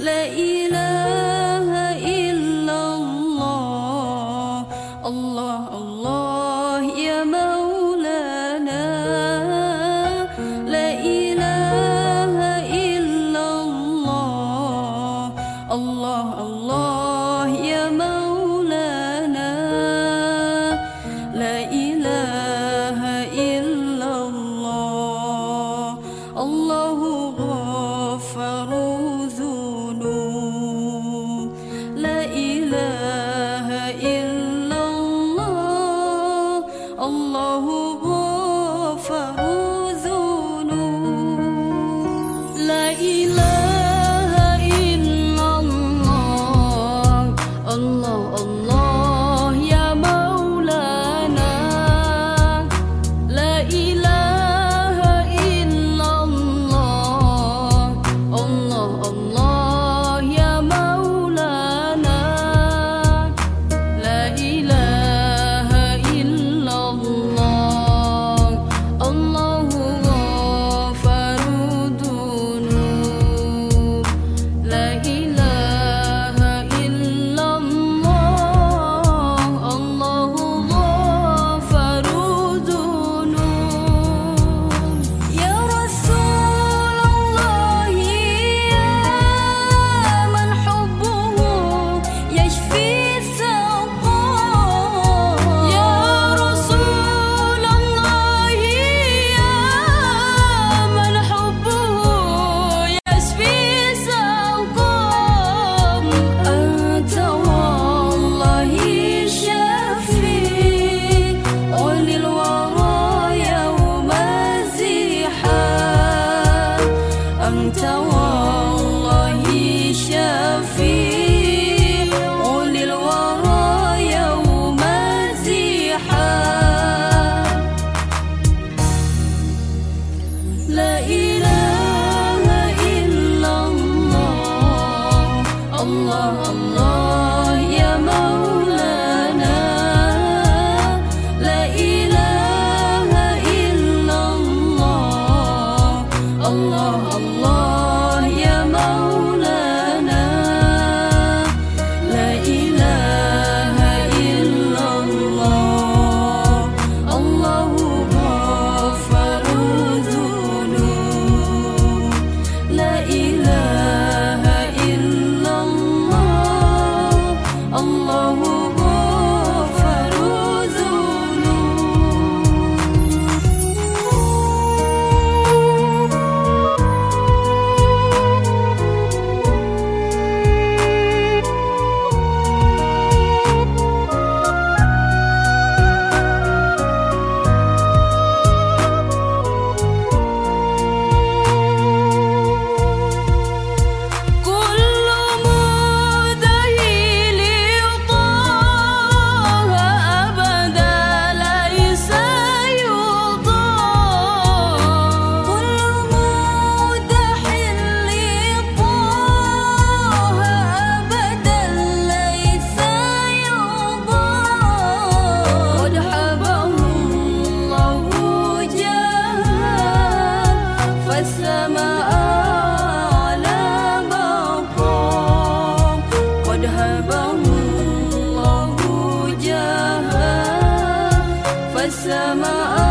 لا إله إلا الله. الله الله يا مولانا. لا إله إلا الله. الله الله يا مولانا. you. 走。السماء